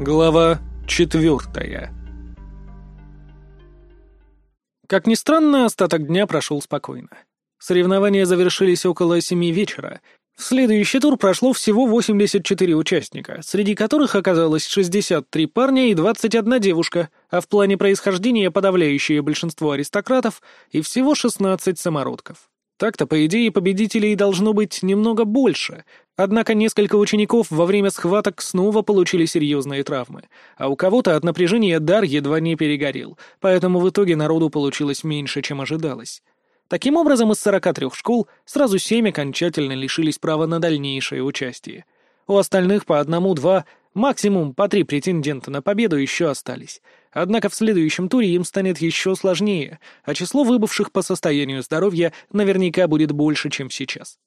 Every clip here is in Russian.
Глава четвертая Как ни странно, остаток дня прошел спокойно. Соревнования завершились около семи вечера. В следующий тур прошло всего 84 участника, среди которых оказалось 63 парня и 21 девушка, а в плане происхождения подавляющее большинство аристократов и всего 16 самородков. Так-то, по идее, победителей должно быть немного больше, однако несколько учеников во время схваток снова получили серьезные травмы, а у кого-то от напряжения дар едва не перегорел, поэтому в итоге народу получилось меньше, чем ожидалось. Таким образом, из 43 школ сразу семь окончательно лишились права на дальнейшее участие. У остальных по одному-два, максимум по три претендента на победу еще остались — Однако в следующем туре им станет еще сложнее, а число выбывших по состоянию здоровья наверняка будет больше, чем сейчас.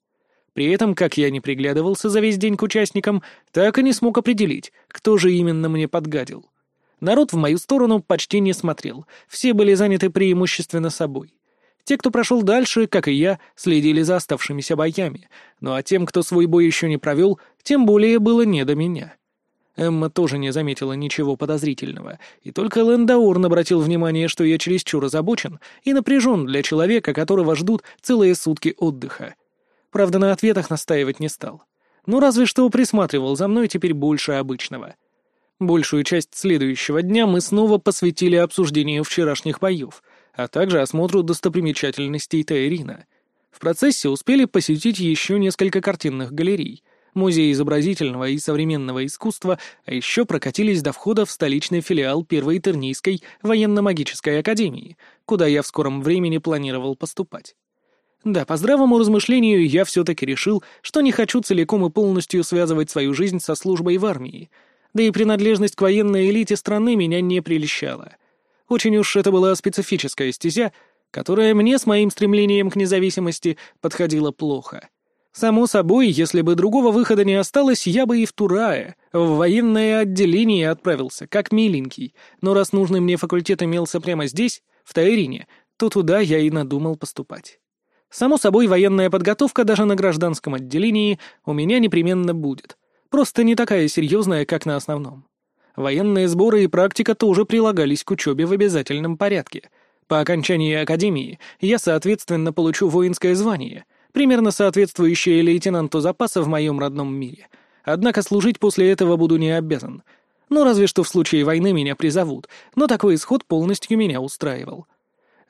При этом, как я не приглядывался за весь день к участникам, так и не смог определить, кто же именно мне подгадил. Народ в мою сторону почти не смотрел, все были заняты преимущественно собой. Те, кто прошел дальше, как и я, следили за оставшимися боями, ну а тем, кто свой бой еще не провел, тем более было не до меня. Эмма тоже не заметила ничего подозрительного, и только Лэндаурн обратил внимание, что я чересчур озабочен и напряжен для человека, которого ждут целые сутки отдыха. Правда, на ответах настаивать не стал. Ну, разве что присматривал за мной теперь больше обычного. Большую часть следующего дня мы снова посвятили обсуждению вчерашних боев, а также осмотру достопримечательностей Таирина. В процессе успели посетить еще несколько картинных галерей — Музей изобразительного и современного искусства, а еще прокатились до входа в столичный филиал Первой Тернийской военно-магической академии, куда я в скором времени планировал поступать. Да, по здравому размышлению я все-таки решил, что не хочу целиком и полностью связывать свою жизнь со службой в армии, да и принадлежность к военной элите страны меня не прельщала. Очень уж это была специфическая стезя, которая мне с моим стремлением к независимости подходила плохо. Само собой, если бы другого выхода не осталось, я бы и в Турае, в военное отделение отправился, как миленький, но раз нужный мне факультет имелся прямо здесь, в Таирине, то туда я и надумал поступать. Само собой, военная подготовка даже на гражданском отделении у меня непременно будет, просто не такая серьезная, как на основном. Военные сборы и практика тоже прилагались к учебе в обязательном порядке. По окончании академии я, соответственно, получу воинское звание — примерно соответствующее лейтенанту запаса в моем родном мире. Однако служить после этого буду не обязан. Ну, разве что в случае войны меня призовут, но такой исход полностью меня устраивал.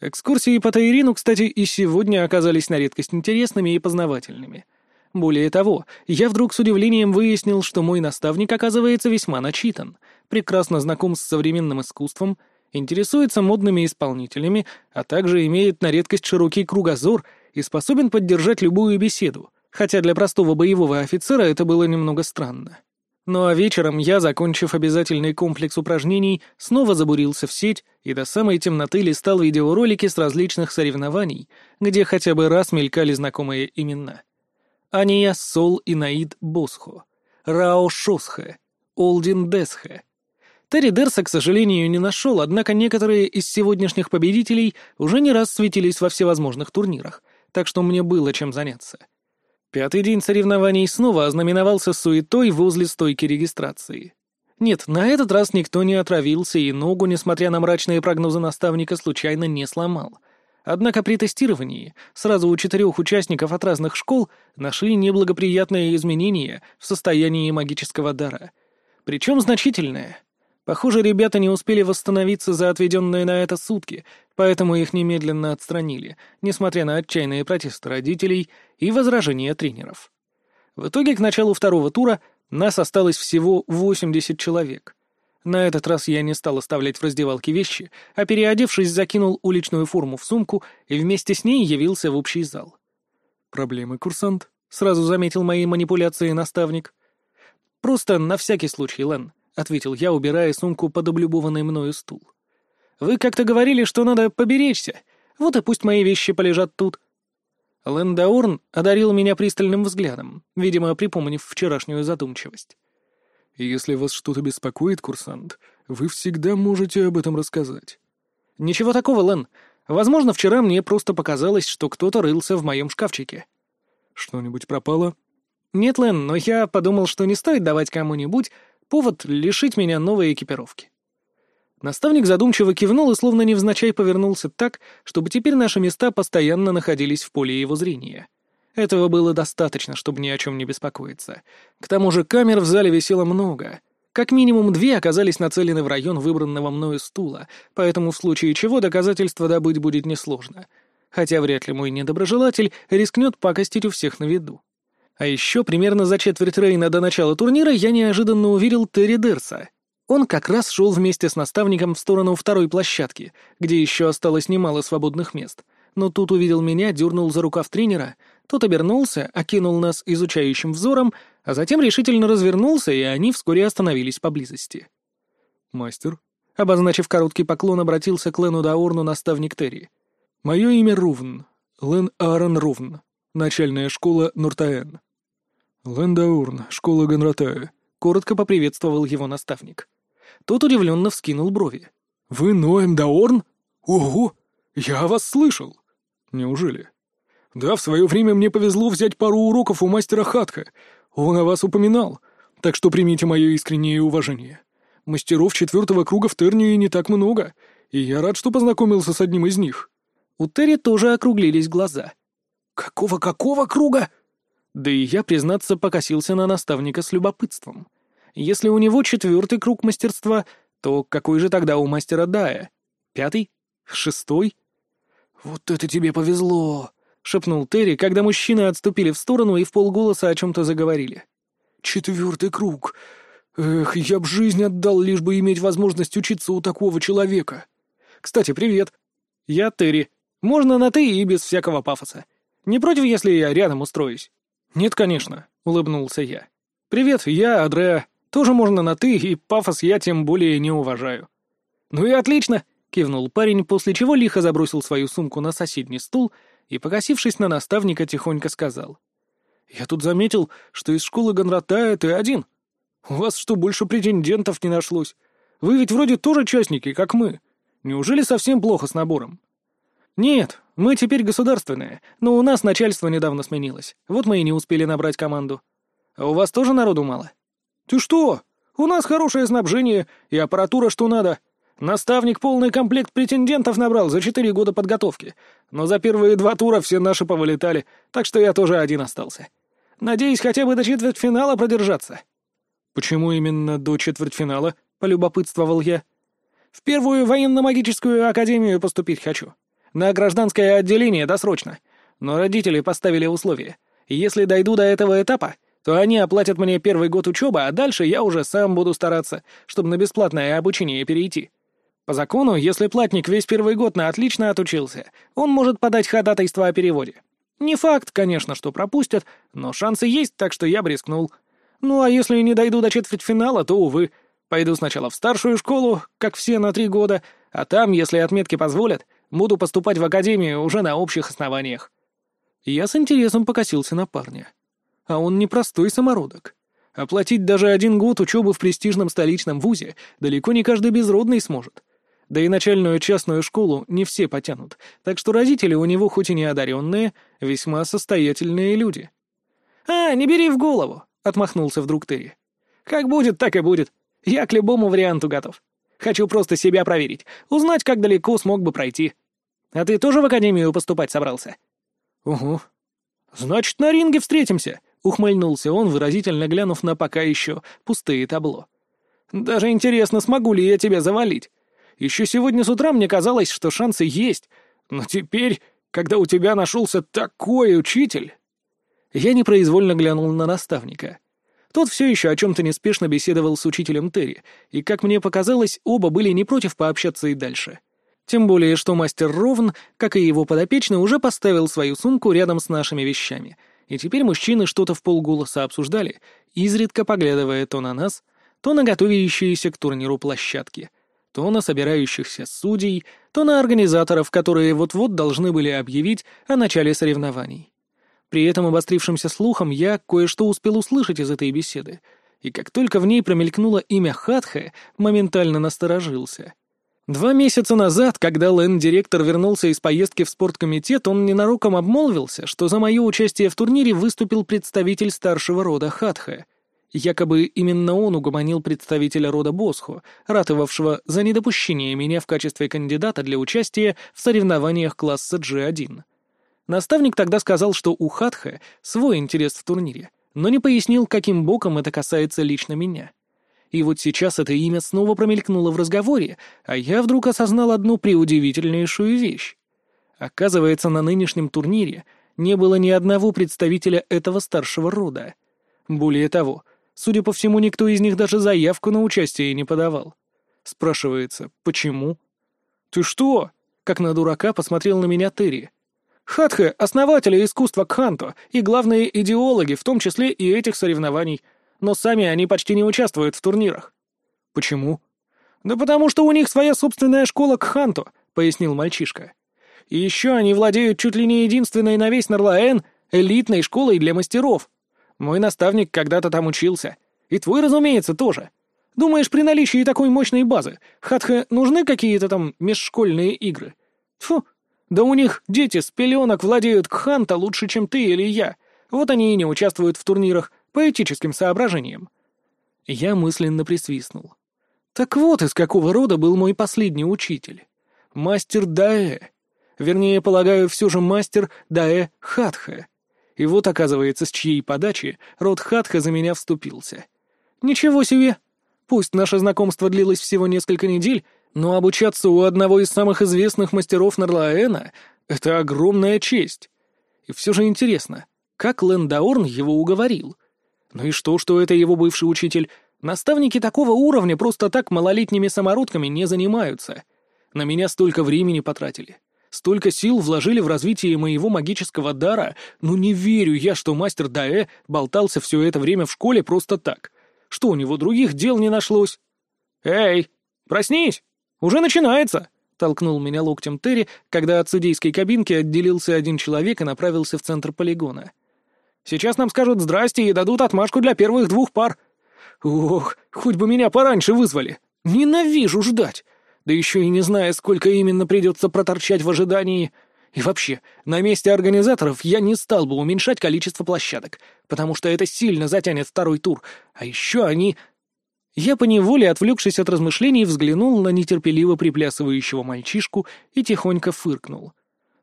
Экскурсии по Таирину, кстати, и сегодня оказались на редкость интересными и познавательными. Более того, я вдруг с удивлением выяснил, что мой наставник оказывается весьма начитан, прекрасно знаком с современным искусством, интересуется модными исполнителями, а также имеет на редкость широкий кругозор — и способен поддержать любую беседу, хотя для простого боевого офицера это было немного странно. Ну а вечером я, закончив обязательный комплекс упражнений, снова забурился в сеть и до самой темноты листал видеоролики с различных соревнований, где хотя бы раз мелькали знакомые имена. Ания Сол Инаид Босхо, Рао Шосхе, Олдин Десхе. Терри Дерса, к сожалению, не нашел, однако некоторые из сегодняшних победителей уже не раз светились во всевозможных турнирах, так что мне было чем заняться. Пятый день соревнований снова ознаменовался суетой возле стойки регистрации. Нет, на этот раз никто не отравился и ногу, несмотря на мрачные прогнозы наставника, случайно не сломал. Однако при тестировании сразу у четырех участников от разных школ нашли неблагоприятные изменения в состоянии магического дара. Причем значительное. Похоже, ребята не успели восстановиться за отведенные на это сутки, поэтому их немедленно отстранили, несмотря на отчаянные протесты родителей и возражения тренеров. В итоге к началу второго тура нас осталось всего 80 человек. На этот раз я не стал оставлять в раздевалке вещи, а переодевшись, закинул уличную форму в сумку и вместе с ней явился в общий зал. «Проблемы, курсант?» — сразу заметил мои манипуляции наставник. «Просто на всякий случай, Лен», — ответил я, убирая сумку под облюбованный мною стул. Вы как-то говорили, что надо поберечься. Вот и пусть мои вещи полежат тут». Лэндаурн одарил меня пристальным взглядом, видимо, припомнив вчерашнюю задумчивость. «Если вас что-то беспокоит, курсант, вы всегда можете об этом рассказать». «Ничего такого, Лэн. Возможно, вчера мне просто показалось, что кто-то рылся в моем шкафчике». «Что-нибудь пропало?» «Нет, Лэн, но я подумал, что не стоит давать кому-нибудь Повод — лишить меня новой экипировки. Наставник задумчиво кивнул и словно невзначай повернулся так, чтобы теперь наши места постоянно находились в поле его зрения. Этого было достаточно, чтобы ни о чем не беспокоиться. К тому же камер в зале висело много. Как минимум две оказались нацелены в район выбранного мною стула, поэтому в случае чего доказательства добыть будет несложно. Хотя вряд ли мой недоброжелатель рискнет пакостить у всех на виду. А еще примерно за четверть Рейна до начала турнира я неожиданно увидел Терри Дерса. Он как раз шел вместе с наставником в сторону второй площадки, где еще осталось немало свободных мест. Но тут увидел меня, дернул за рукав тренера, тот обернулся, окинул нас изучающим взором, а затем решительно развернулся, и они вскоре остановились поблизости. «Мастер», — обозначив короткий поклон, обратился к Лену Даорну наставник Терри. «Мое имя Рувн, Лен Аарон Рувн, начальная школа Нуртаэн». «Лен Даурн, школа Ганратая», — коротко поприветствовал его наставник. Тот удивленно вскинул брови. «Вы Ноэм Даорн? Ого! Я вас слышал!» «Неужели?» «Да, в свое время мне повезло взять пару уроков у мастера Хатха. Он о вас упоминал, так что примите мое искреннее уважение. Мастеров четвертого круга в Тернии не так много, и я рад, что познакомился с одним из них». У Терри тоже округлились глаза. «Какого-какого круга?» Да и я, признаться, покосился на наставника с любопытством. Если у него четвертый круг мастерства, то какой же тогда у мастера Дая? Пятый? Шестой? «Вот это тебе повезло!» — шепнул Терри, когда мужчины отступили в сторону и в полголоса о чем-то заговорили. «Четвертый круг! Эх, я б жизнь отдал, лишь бы иметь возможность учиться у такого человека! Кстати, привет! Я Терри. Можно на «ты» и без всякого пафоса. Не против, если я рядом устроюсь?» «Нет, конечно», — улыбнулся я. «Привет, я Адреа. Тоже можно на «ты», и пафос я тем более не уважаю». «Ну и отлично», — кивнул парень, после чего лихо забросил свою сумку на соседний стул и, покосившись на наставника, тихонько сказал. «Я тут заметил, что из школы Гонратая ты один. У вас что, больше претендентов не нашлось? Вы ведь вроде тоже частники, как мы. Неужели совсем плохо с набором?» «Нет, мы теперь государственные, но у нас начальство недавно сменилось. Вот мы и не успели набрать команду. А у вас тоже народу мало?» «Ты что? У нас хорошее снабжение и аппаратура что надо. Наставник полный комплект претендентов набрал за четыре года подготовки, но за первые два тура все наши повылетали, так что я тоже один остался. Надеюсь, хотя бы до четвертьфинала продержаться». «Почему именно до четвертьфинала?» — полюбопытствовал я. «В первую военно-магическую академию поступить хочу. На гражданское отделение досрочно. Но родители поставили условия. Если дойду до этого этапа, то они оплатят мне первый год учебы, а дальше я уже сам буду стараться, чтобы на бесплатное обучение перейти. По закону, если платник весь первый год на отлично отучился, он может подать ходатайство о переводе. Не факт, конечно, что пропустят, но шансы есть, так что я брискнул. Ну а если не дойду до четвертьфинала, то, увы, пойду сначала в старшую школу, как все на три года, а там, если отметки позволят, буду поступать в академию уже на общих основаниях. Я с интересом покосился на парня. А он непростой самородок. Оплатить даже один год учебы в престижном столичном вузе далеко не каждый безродный сможет. Да и начальную частную школу не все потянут, так что родители у него хоть и не одаренные, весьма состоятельные люди. «А, не бери в голову!» — отмахнулся вдруг Терри. «Как будет, так и будет. Я к любому варианту готов. Хочу просто себя проверить, узнать, как далеко смог бы пройти. А ты тоже в академию поступать собрался?» «Угу». «Значит, на ринге встретимся!» Ухмыльнулся он, выразительно глянув на пока еще пустые табло. «Даже интересно, смогу ли я тебя завалить? Еще сегодня с утра мне казалось, что шансы есть, но теперь, когда у тебя нашелся такой учитель...» Я непроизвольно глянул на наставника. Тот все еще о чем-то неспешно беседовал с учителем Терри, и, как мне показалось, оба были не против пообщаться и дальше. Тем более, что мастер Ровн, как и его подопечный, уже поставил свою сумку рядом с нашими вещами — и теперь мужчины что-то в полголоса обсуждали, изредка поглядывая то на нас, то на готовящиеся к турниру площадки, то на собирающихся судей, то на организаторов, которые вот-вот должны были объявить о начале соревнований. При этом обострившимся слухом я кое-что успел услышать из этой беседы, и как только в ней промелькнуло имя Хатха, моментально насторожился — Два месяца назад, когда Лэн-директор вернулся из поездки в спорткомитет, он ненароком обмолвился, что за мое участие в турнире выступил представитель старшего рода Хатха. Якобы именно он угомонил представителя рода Босхо, ратовавшего за недопущение меня в качестве кандидата для участия в соревнованиях класса G1. Наставник тогда сказал, что у Хатха свой интерес в турнире, но не пояснил, каким боком это касается лично меня. И вот сейчас это имя снова промелькнуло в разговоре, а я вдруг осознал одну преудивительнейшую вещь. Оказывается, на нынешнем турнире не было ни одного представителя этого старшего рода. Более того, судя по всему, никто из них даже заявку на участие не подавал. Спрашивается, почему? «Ты что?» — как на дурака посмотрел на меня Терри. «Хатхе — основатели искусства Кханто и главные идеологи, в том числе и этих соревнований но сами они почти не участвуют в турнирах». «Почему?» «Да потому что у них своя собственная школа Кханто», — пояснил мальчишка. «И еще они владеют чуть ли не единственной на весь Нарлаэн элитной школой для мастеров. Мой наставник когда-то там учился. И твой, разумеется, тоже. Думаешь, при наличии такой мощной базы Хатха нужны какие-то там межшкольные игры? Фу, да у них дети с пеленок владеют Кханто лучше, чем ты или я. Вот они и не участвуют в турнирах, по этическим соображениям. Я мысленно присвистнул. Так вот из какого рода был мой последний учитель. Мастер Даэ. Вернее, полагаю, все же мастер Даэ Хатха. И вот, оказывается, с чьей подачи род Хатха за меня вступился. Ничего себе! Пусть наше знакомство длилось всего несколько недель, но обучаться у одного из самых известных мастеров Нарлаэна — это огромная честь. И все же интересно, как Лендаорн его уговорил? Ну и что, что это его бывший учитель? Наставники такого уровня просто так малолетними самородками не занимаются. На меня столько времени потратили. Столько сил вложили в развитие моего магического дара, ну не верю я, что мастер Даэ болтался все это время в школе просто так. Что у него других дел не нашлось? «Эй, проснись! Уже начинается!» — толкнул меня локтем Терри, когда от судейской кабинки отделился один человек и направился в центр полигона. Сейчас нам скажут «здрасте» и дадут отмашку для первых двух пар. Ох, хоть бы меня пораньше вызвали. Ненавижу ждать. Да еще и не зная, сколько именно придется проторчать в ожидании. И вообще, на месте организаторов я не стал бы уменьшать количество площадок, потому что это сильно затянет второй тур. А еще они... Я поневоле, отвлекшись от размышлений, взглянул на нетерпеливо приплясывающего мальчишку и тихонько фыркнул.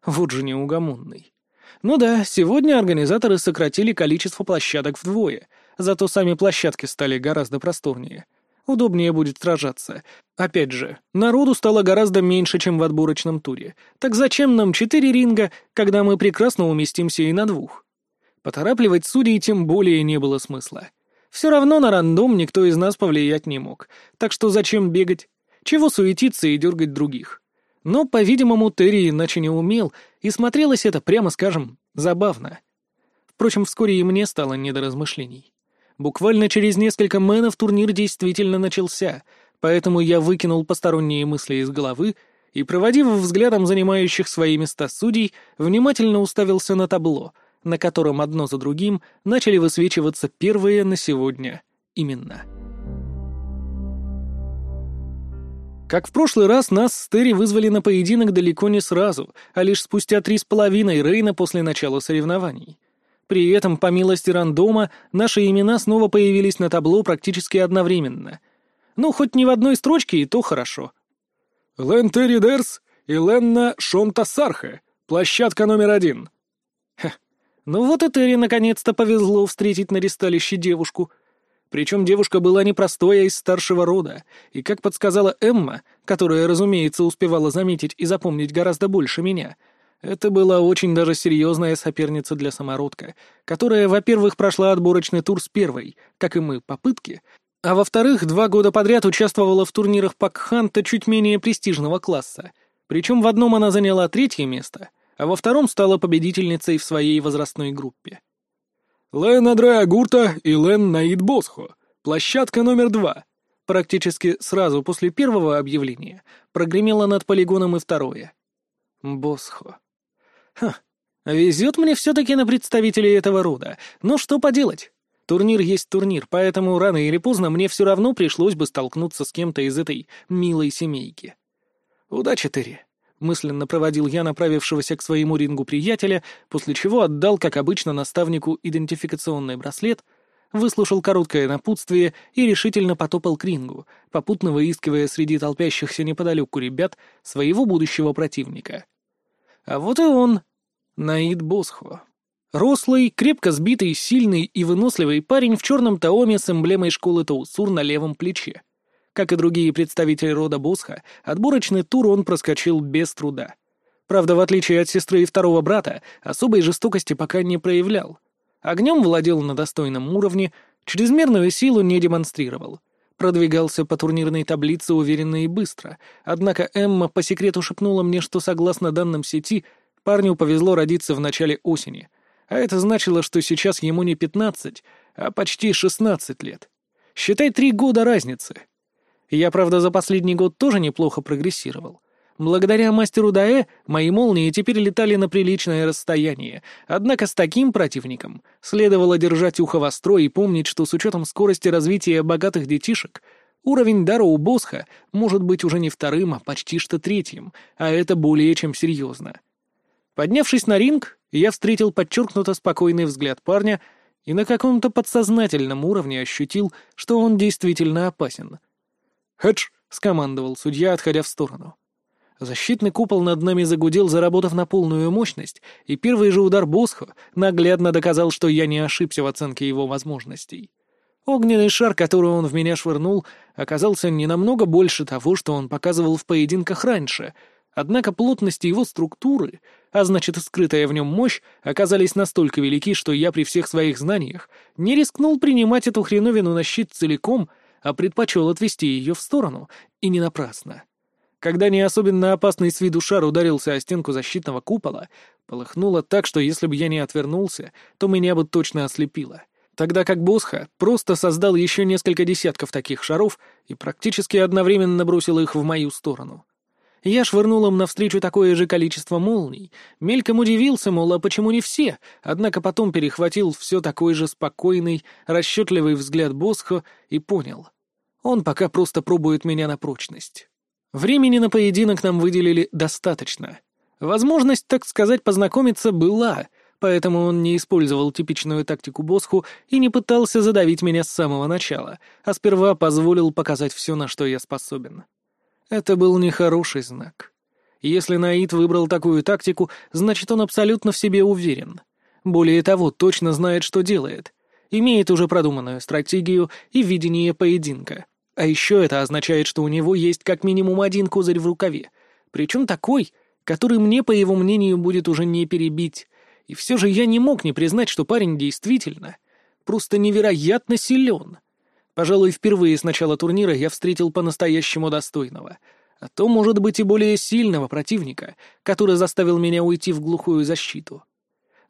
Вот же неугомонный. Ну да, сегодня организаторы сократили количество площадок вдвое, зато сами площадки стали гораздо просторнее. Удобнее будет сражаться. Опять же, народу стало гораздо меньше, чем в отборочном туре. Так зачем нам четыре ринга, когда мы прекрасно уместимся и на двух? Поторапливать судей тем более не было смысла. Все равно на рандом никто из нас повлиять не мог. Так что зачем бегать? Чего суетиться и дергать других? Но, по-видимому, Терри иначе не умел, и смотрелось это, прямо скажем, забавно. Впрочем, вскоре и мне стало не до размышлений. Буквально через несколько мэнов турнир действительно начался, поэтому я выкинул посторонние мысли из головы и, проводив взглядом занимающих свои места судей, внимательно уставился на табло, на котором одно за другим начали высвечиваться первые на сегодня именно. Как в прошлый раз, нас с Терри вызвали на поединок далеко не сразу, а лишь спустя три с половиной Рейна после начала соревнований. При этом, по милости рандома, наши имена снова появились на табло практически одновременно. Ну, хоть не в одной строчке, и то хорошо. «Лен Терри Дерс и Ленна Шонта Сарха, площадка номер один». Ха, ну вот и Терри наконец-то повезло встретить на ресталище девушку — причем девушка была непростой, а из старшего рода, и, как подсказала Эмма, которая, разумеется, успевала заметить и запомнить гораздо больше меня, это была очень даже серьезная соперница для самородка, которая, во-первых, прошла отборочный тур с первой, как и мы, попытки, а во-вторых, два года подряд участвовала в турнирах Пакханта чуть менее престижного класса. Причем в одном она заняла третье место, а во втором стала победительницей в своей возрастной группе. «Лен Адреа Гурта и Лен Наид Босхо. Площадка номер два». Практически сразу после первого объявления прогремело над полигоном и второе. Босхо. Ха, везет мне все-таки на представителей этого рода. Но что поделать? Турнир есть турнир, поэтому рано или поздно мне все равно пришлось бы столкнуться с кем-то из этой милой семейки. Удачи, Терри. Мысленно проводил я направившегося к своему рингу приятеля, после чего отдал, как обычно, наставнику идентификационный браслет, выслушал короткое напутствие и решительно потопал к рингу, попутно выискивая среди толпящихся неподалеку ребят своего будущего противника. А вот и он, Наид Босхо. Рослый, крепко сбитый, сильный и выносливый парень в черном таоме с эмблемой школы Таусур на левом плече. Как и другие представители рода Босха, отборочный тур он проскочил без труда. Правда, в отличие от сестры и второго брата, особой жестокости пока не проявлял. Огнем владел на достойном уровне, чрезмерную силу не демонстрировал. Продвигался по турнирной таблице уверенно и быстро, однако Эмма по секрету шепнула мне, что, согласно данным сети, парню повезло родиться в начале осени, а это значило, что сейчас ему не 15, а почти 16 лет. Считай, три года разницы. Я, правда, за последний год тоже неплохо прогрессировал. Благодаря мастеру Даэ мои молнии теперь летали на приличное расстояние, однако с таким противником следовало держать ухо востро и помнить, что с учетом скорости развития богатых детишек уровень дара у Босха может быть уже не вторым, а почти что третьим, а это более чем серьезно. Поднявшись на ринг, я встретил подчеркнуто спокойный взгляд парня и на каком-то подсознательном уровне ощутил, что он действительно опасен. «Хедж!» — скомандовал судья, отходя в сторону. Защитный купол над нами загудел, заработав на полную мощность, и первый же удар Босхо наглядно доказал, что я не ошибся в оценке его возможностей. Огненный шар, который он в меня швырнул, оказался не намного больше того, что он показывал в поединках раньше, однако плотность его структуры, а значит скрытая в нем мощь, оказались настолько велики, что я при всех своих знаниях не рискнул принимать эту хреновину на щит целиком, а предпочел отвести ее в сторону, и не напрасно. Когда не особенно опасный с виду шар ударился о стенку защитного купола, полыхнуло так, что если бы я не отвернулся, то меня бы точно ослепило. Тогда как Босха просто создал еще несколько десятков таких шаров и практически одновременно бросил их в мою сторону. Я швырнул им навстречу такое же количество молний, мельком удивился, мол, а почему не все, однако потом перехватил все такой же спокойный, расчетливый взгляд Босха и понял. Он пока просто пробует меня на прочность. Времени на поединок нам выделили достаточно. Возможность, так сказать, познакомиться была, поэтому он не использовал типичную тактику Босху и не пытался задавить меня с самого начала, а сперва позволил показать все, на что я способен. Это был нехороший знак. Если Наид выбрал такую тактику, значит, он абсолютно в себе уверен. Более того, точно знает, что делает. Имеет уже продуманную стратегию и видение поединка. А еще это означает, что у него есть как минимум один козырь в рукаве, причем такой, который мне, по его мнению, будет уже не перебить. И все же я не мог не признать, что парень действительно просто невероятно силен. Пожалуй, впервые с начала турнира я встретил по-настоящему достойного, а то, может быть, и более сильного противника, который заставил меня уйти в глухую защиту.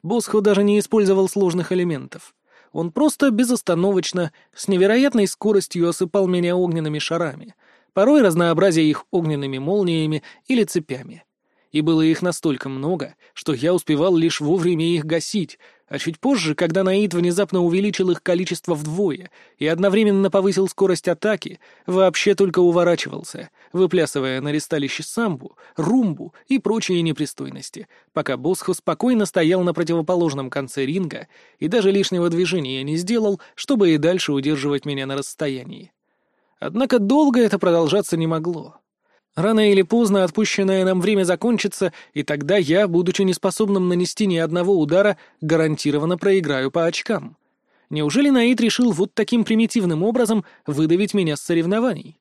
Босхо даже не использовал сложных элементов. Он просто безостановочно, с невероятной скоростью осыпал меня огненными шарами, порой разнообразя их огненными молниями или цепями. И было их настолько много, что я успевал лишь вовремя их гасить, а чуть позже, когда Наид внезапно увеличил их количество вдвое и одновременно повысил скорость атаки, вообще только уворачивался, выплясывая на ресталище самбу, румбу и прочие непристойности, пока Босхо спокойно стоял на противоположном конце ринга и даже лишнего движения не сделал, чтобы и дальше удерживать меня на расстоянии. Однако долго это продолжаться не могло. Рано или поздно отпущенное нам время закончится, и тогда я, будучи неспособным нанести ни одного удара, гарантированно проиграю по очкам. Неужели Наид решил вот таким примитивным образом выдавить меня с соревнований?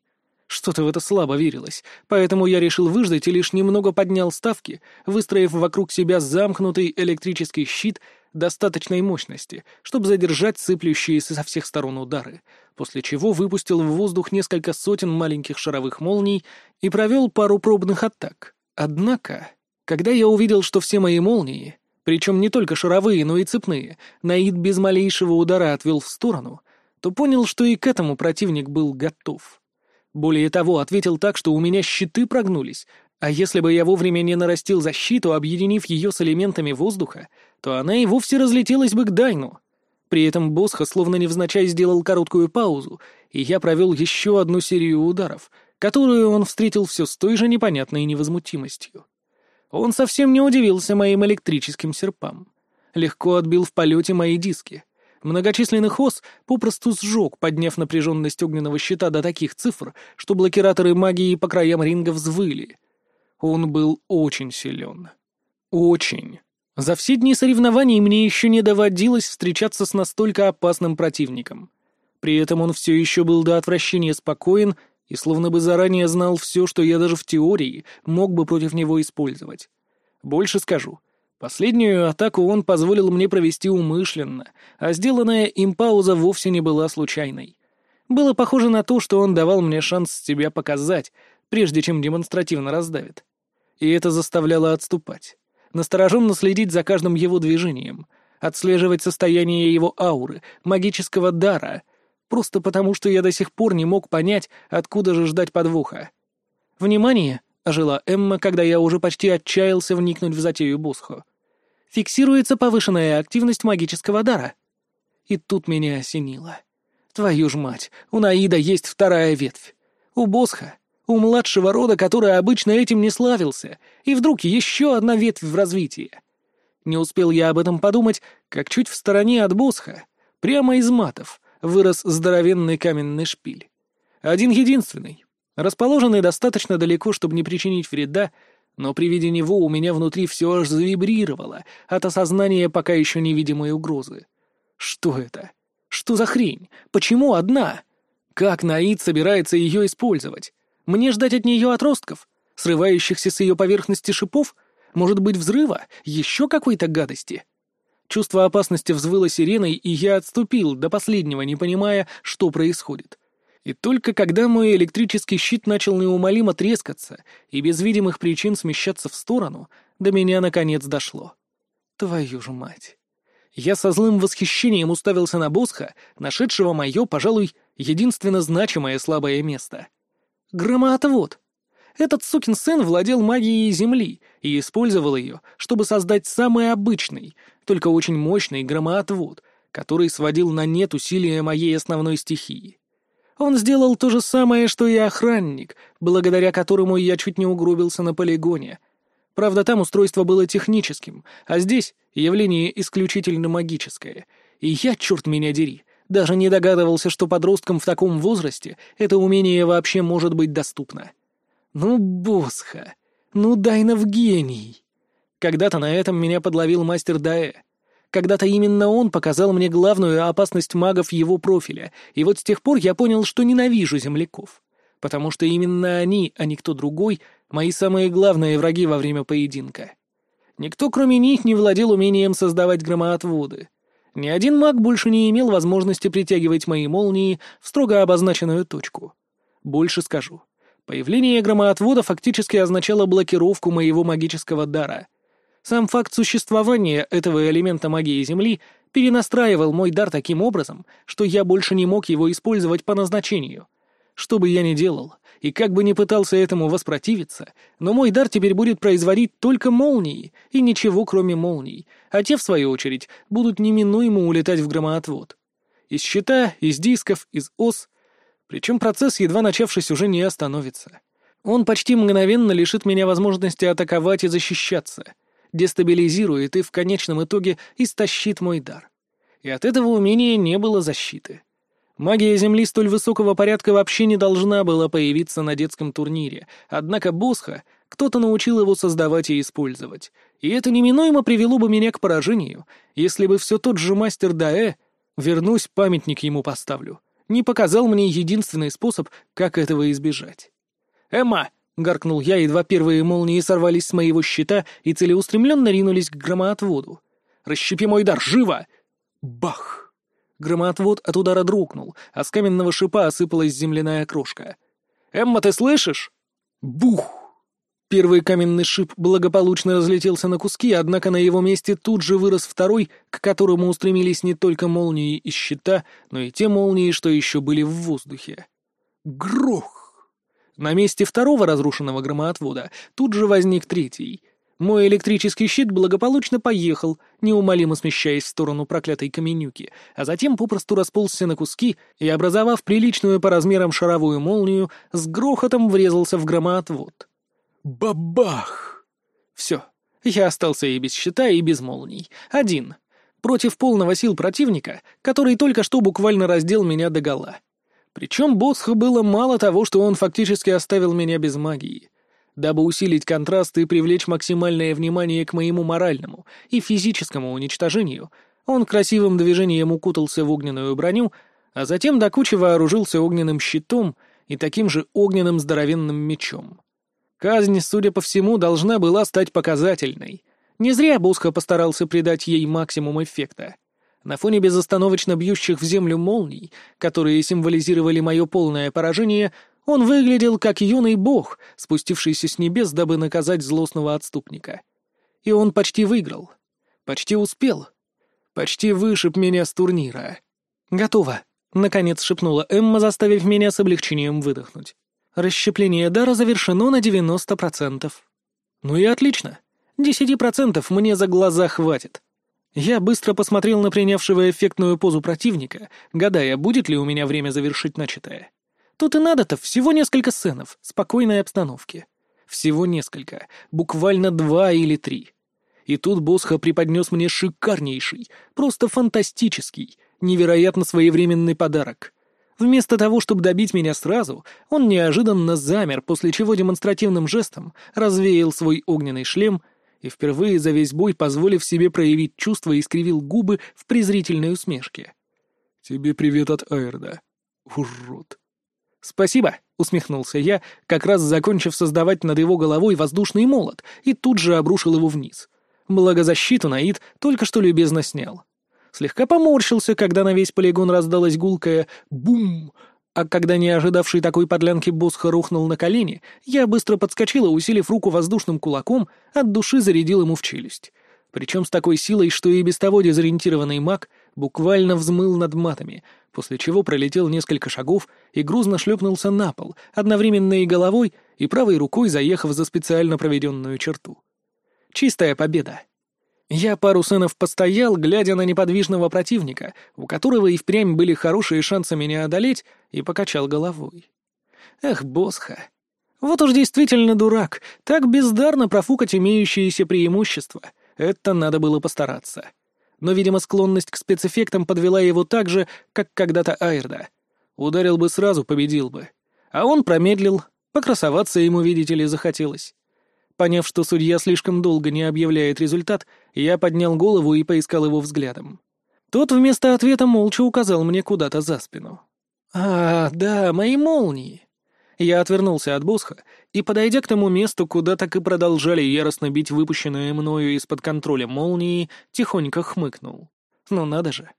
Что-то в это слабо верилось, поэтому я решил выждать и лишь немного поднял ставки, выстроив вокруг себя замкнутый электрический щит достаточной мощности, чтобы задержать сыплющиеся со всех сторон удары, после чего выпустил в воздух несколько сотен маленьких шаровых молний и провел пару пробных атак. Однако, когда я увидел, что все мои молнии, причем не только шаровые, но и цепные, Наид без малейшего удара отвел в сторону, то понял, что и к этому противник был готов. Более того, ответил так, что у меня щиты прогнулись, а если бы я вовремя не нарастил защиту, объединив ее с элементами воздуха, то она и вовсе разлетелась бы к Дайну. При этом Босха словно невзначай сделал короткую паузу, и я провел еще одну серию ударов, которую он встретил все с той же непонятной невозмутимостью. Он совсем не удивился моим электрическим серпам. Легко отбил в полете мои диски — Многочисленных ос попросту сжег, подняв напряженность огненного щита до таких цифр, что блокираторы магии по краям ринга взвыли. Он был очень силен. Очень. За все дни соревнований мне еще не доводилось встречаться с настолько опасным противником. При этом он все еще был до отвращения спокоен и словно бы заранее знал все, что я даже в теории мог бы против него использовать. Больше скажу. Последнюю атаку он позволил мне провести умышленно, а сделанная им пауза вовсе не была случайной. Было похоже на то, что он давал мне шанс себя показать, прежде чем демонстративно раздавит. И это заставляло отступать. Настороженно следить за каждым его движением, отслеживать состояние его ауры, магического дара, просто потому что я до сих пор не мог понять, откуда же ждать подвоха. «Внимание!» — ожила Эмма, когда я уже почти отчаялся вникнуть в затею Босхо фиксируется повышенная активность магического дара. И тут меня осенило. Твою ж мать, у Наида есть вторая ветвь. У Босха, у младшего рода, который обычно этим не славился, и вдруг еще одна ветвь в развитии. Не успел я об этом подумать, как чуть в стороне от Босха, прямо из матов, вырос здоровенный каменный шпиль. Один-единственный, расположенный достаточно далеко, чтобы не причинить вреда, но при виде него у меня внутри все аж завибрировало от осознания пока еще невидимой угрозы. Что это? Что за хрень? Почему одна? Как Наид собирается ее использовать? Мне ждать от нее отростков, срывающихся с ее поверхности шипов? Может быть, взрыва? Еще какой-то гадости? Чувство опасности взвыло сиреной, и я отступил, до последнего не понимая, что происходит. И только когда мой электрический щит начал неумолимо трескаться и без видимых причин смещаться в сторону, до меня наконец дошло. Твою же мать! Я со злым восхищением уставился на Босха, нашедшего мое, пожалуй, единственно значимое слабое место. Громоотвод! Этот сукин сын владел магией Земли и использовал ее, чтобы создать самый обычный, только очень мощный громоотвод, который сводил на нет усилия моей основной стихии. Он сделал то же самое, что и охранник, благодаря которому я чуть не угробился на полигоне. Правда, там устройство было техническим, а здесь явление исключительно магическое. И я, черт меня дери, даже не догадывался, что подросткам в таком возрасте это умение вообще может быть доступно. Ну, Босха, ну Дайнов гений. Когда-то на этом меня подловил мастер Даэ. Когда-то именно он показал мне главную опасность магов его профиля, и вот с тех пор я понял, что ненавижу земляков. Потому что именно они, а не кто другой, мои самые главные враги во время поединка. Никто, кроме них, не владел умением создавать громоотводы. Ни один маг больше не имел возможности притягивать мои молнии в строго обозначенную точку. Больше скажу. Появление громоотвода фактически означало блокировку моего магического дара — сам факт существования этого элемента магии Земли перенастраивал мой дар таким образом, что я больше не мог его использовать по назначению. Что бы я ни делал, и как бы ни пытался этому воспротивиться, но мой дар теперь будет производить только молнии, и ничего кроме молний, а те, в свою очередь, будут неминуемо улетать в громоотвод. Из щита, из дисков, из ос. Причем процесс, едва начавшись, уже не остановится. Он почти мгновенно лишит меня возможности атаковать и защищаться — дестабилизирует и в конечном итоге истощит мой дар. И от этого умения не было защиты. Магия Земли столь высокого порядка вообще не должна была появиться на детском турнире, однако Босха кто-то научил его создавать и использовать. И это неминуемо привело бы меня к поражению, если бы все тот же мастер Даэ, вернусь, памятник ему поставлю, не показал мне единственный способ, как этого избежать. «Эмма, — гаркнул я, едва первые молнии сорвались с моего щита и целеустремленно ринулись к громоотводу. «Расщепи мой дар, живо!» Бах! Громоотвод от удара дрогнул, а с каменного шипа осыпалась земляная крошка. «Эмма, ты слышишь?» Бух! Первый каменный шип благополучно разлетелся на куски, однако на его месте тут же вырос второй, к которому устремились не только молнии из щита, но и те молнии, что еще были в воздухе. Грох! На месте второго разрушенного громоотвода тут же возник третий. Мой электрический щит благополучно поехал, неумолимо смещаясь в сторону проклятой каменюки, а затем попросту расползся на куски и, образовав приличную по размерам шаровую молнию, с грохотом врезался в громоотвод. Бабах! Все. Я остался и без щита, и без молний. Один. Против полного сил противника, который только что буквально раздел меня догола. Причем Босха было мало того, что он фактически оставил меня без магии. Дабы усилить контраст и привлечь максимальное внимание к моему моральному и физическому уничтожению, он красивым движением укутался в огненную броню, а затем до кучи вооружился огненным щитом и таким же огненным здоровенным мечом. Казнь, судя по всему, должна была стать показательной. Не зря Босха постарался придать ей максимум эффекта. На фоне безостановочно бьющих в землю молний, которые символизировали мое полное поражение, он выглядел как юный бог, спустившийся с небес, дабы наказать злостного отступника. И он почти выиграл. Почти успел. Почти вышиб меня с турнира. «Готово», — наконец шепнула Эмма, заставив меня с облегчением выдохнуть. «Расщепление дара завершено на 90%. Ну и отлично. 10% мне за глаза хватит. Я быстро посмотрел на принявшего эффектную позу противника, гадая, будет ли у меня время завершить начатое. Тут и надо-то всего несколько сценов, спокойной обстановки. Всего несколько, буквально два или три. И тут Босха преподнес мне шикарнейший, просто фантастический, невероятно своевременный подарок. Вместо того, чтобы добить меня сразу, он неожиданно замер, после чего демонстративным жестом развеял свой огненный шлем — и впервые за весь бой, позволив себе проявить чувства, искривил губы в презрительной усмешке. «Тебе привет от Айрда, урод». «Спасибо», — усмехнулся я, как раз закончив создавать над его головой воздушный молот, и тут же обрушил его вниз. Благо защиту Наид только что любезно снял. Слегка поморщился, когда на весь полигон раздалась гулкая «бум», а когда не ожидавший такой подлянки Босха рухнул на колени, я быстро подскочила, усилив руку воздушным кулаком, от души зарядил ему в челюсть. Причем с такой силой, что и без того дезориентированный маг буквально взмыл над матами, после чего пролетел несколько шагов и грузно шлепнулся на пол, одновременно и головой, и правой рукой заехав за специально проведенную черту. Чистая победа. Я пару сынов постоял, глядя на неподвижного противника, у которого и впрямь были хорошие шансы меня одолеть, и покачал головой. Эх, Босха. Вот уж действительно дурак, так бездарно профукать имеющиеся преимущества. Это надо было постараться. Но, видимо, склонность к спецэффектам подвела его так же, как когда-то Айрда. Ударил бы сразу, победил бы. А он промедлил, покрасоваться ему, видите ли, захотелось. Поняв, что судья слишком долго не объявляет результат, я поднял голову и поискал его взглядом. Тот вместо ответа молча указал мне куда-то за спину. «А, да, мои молнии!» Я отвернулся от Босха и, подойдя к тому месту, куда так и продолжали яростно бить выпущенные мною из-под контроля молнии, тихонько хмыкнул. «Ну надо же!»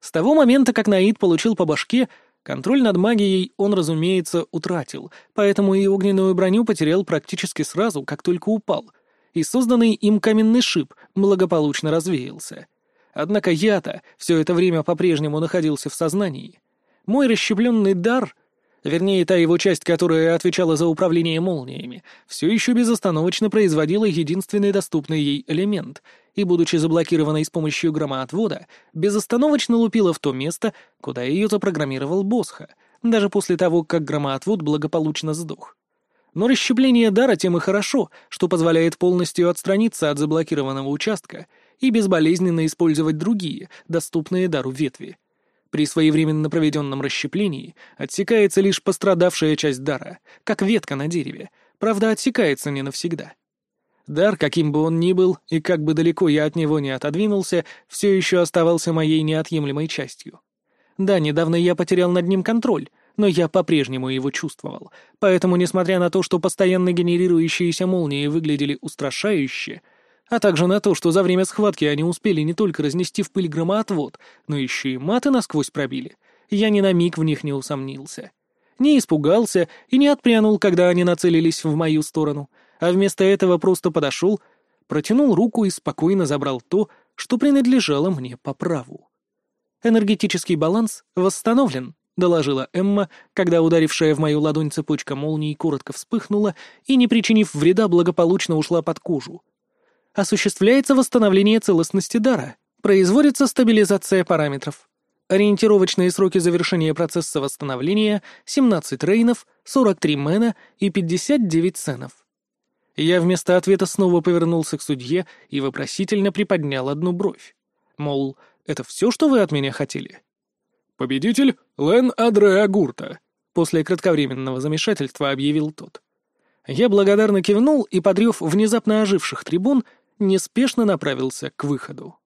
С того момента, как Наид получил по башке, Контроль над магией он, разумеется, утратил, поэтому и огненную броню потерял практически сразу, как только упал, и созданный им каменный шип благополучно развеялся. Однако я-то все это время по-прежнему находился в сознании. Мой расщепленный дар вернее, та его часть, которая отвечала за управление молниями, все еще безостановочно производила единственный доступный ей элемент, и, будучи заблокированной с помощью громоотвода, безостановочно лупила в то место, куда ее запрограммировал Босха, даже после того, как громоотвод благополучно сдох. Но расщепление дара тем и хорошо, что позволяет полностью отстраниться от заблокированного участка и безболезненно использовать другие, доступные дару ветви. При своевременно проведенном расщеплении отсекается лишь пострадавшая часть дара, как ветка на дереве, правда, отсекается не навсегда. Дар, каким бы он ни был, и как бы далеко я от него не отодвинулся, все еще оставался моей неотъемлемой частью. Да, недавно я потерял над ним контроль, но я по-прежнему его чувствовал, поэтому, несмотря на то, что постоянно генерирующиеся молнии выглядели устрашающе, а также на то, что за время схватки они успели не только разнести в пыль громоотвод, но еще и маты насквозь пробили, я ни на миг в них не усомнился. Не испугался и не отпрянул, когда они нацелились в мою сторону, а вместо этого просто подошел, протянул руку и спокойно забрал то, что принадлежало мне по праву. «Энергетический баланс восстановлен», — доложила Эмма, когда ударившая в мою ладонь цепочка молний коротко вспыхнула и, не причинив вреда, благополучно ушла под кожу осуществляется восстановление целостности дара, производится стабилизация параметров. Ориентировочные сроки завершения процесса восстановления — 17 рейнов, 43 мена и 59 ценов. Я вместо ответа снова повернулся к судье и вопросительно приподнял одну бровь. Мол, это все, что вы от меня хотели? «Победитель Лен Адреа Гурта», — после кратковременного замешательства объявил тот. Я благодарно кивнул и, подрев внезапно оживших трибун, неспешно направился к выходу.